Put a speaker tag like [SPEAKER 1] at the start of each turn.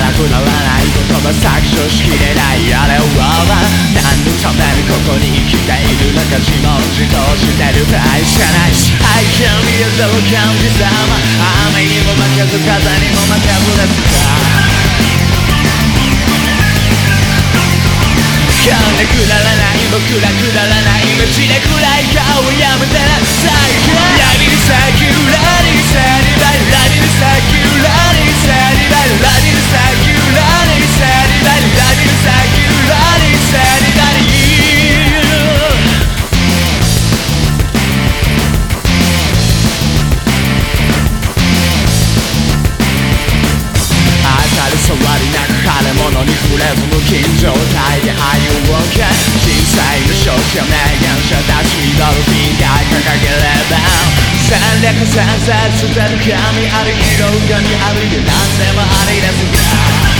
[SPEAKER 1] らくならない。こと搾取しきれない。あれは何のためにここに生きているのか自問自答してる。場合じゃない I can be a double 様雨にも負けず風にも負けずですかかんくだらない。僕らくだらない。無で暗い顔。やむ無償者明言者たちにドルフィンが掲げれば。戦略戦線捨てる神あり色紙ありで何でもありですが。